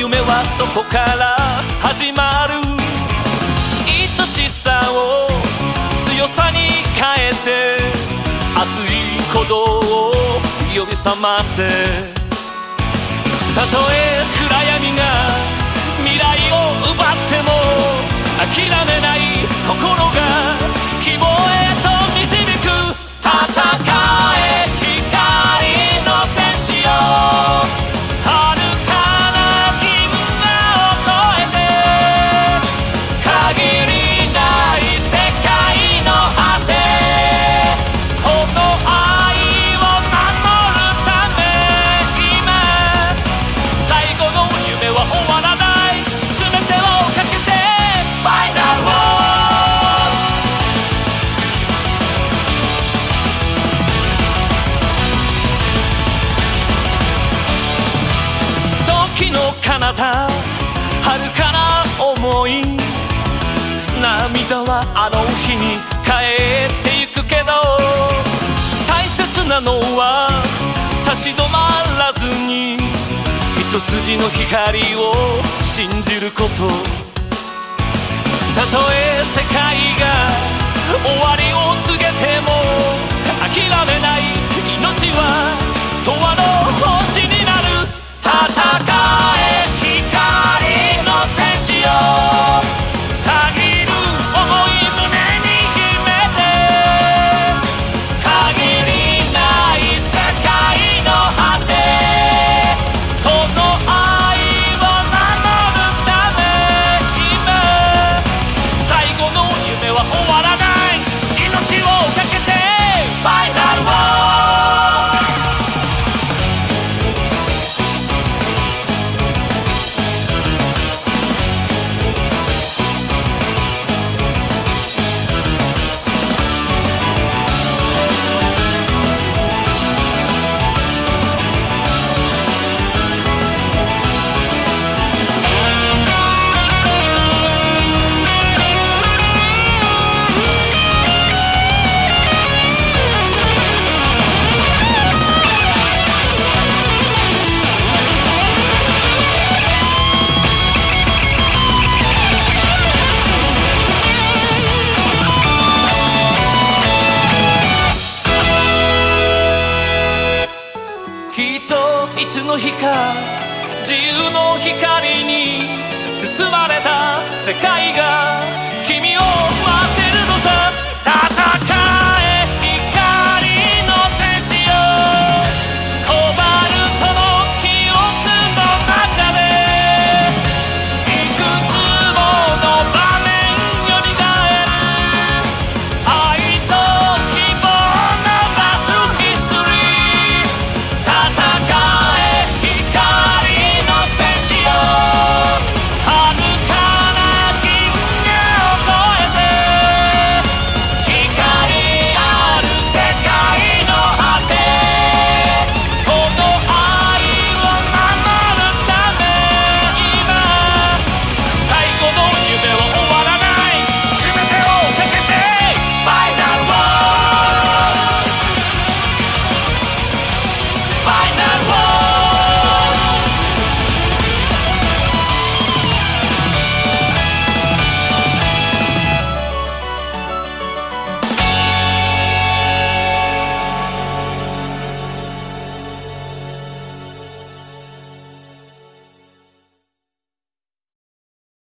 夢はそこから始まる。愛しさを強さに変えて熱い鼓動を呼び覚ませ。たとえ時の彼方。遥かな思い。涙はあの日に帰ってゆくけど。大切なのは立ち止まらずに。一筋の光を信じること。たとえ世界が終わりを告げても諦めない。日か自由の光に包まれた世界が君を